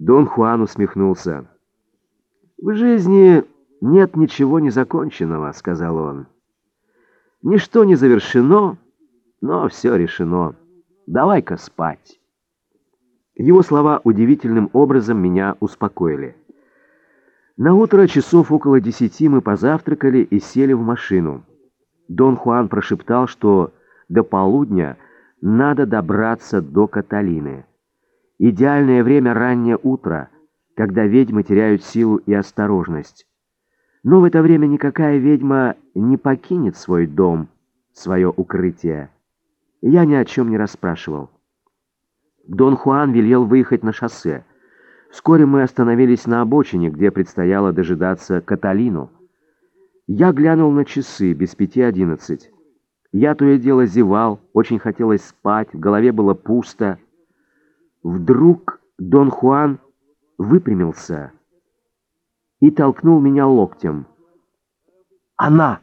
Дон Хуан усмехнулся. «В жизни нет ничего незаконченного», — сказал он. «Ничто не завершено, но все решено. Давай-ка спать». Его слова удивительным образом меня успокоили. На утро часов около десяти мы позавтракали и сели в машину. Дон Хуан прошептал, что до полудня надо добраться до Каталины. Идеальное время раннее утро, когда ведьмы теряют силу и осторожность. Но в это время никакая ведьма не покинет свой дом, свое укрытие. Я ни о чем не расспрашивал. Дон Хуан велел выехать на шоссе. Вскоре мы остановились на обочине, где предстояло дожидаться Каталину. Я глянул на часы, без пяти одиннадцать. Я то и дело зевал, очень хотелось спать, в голове было пусто. Вдруг Дон Хуан выпрямился и толкнул меня локтем. «Она!»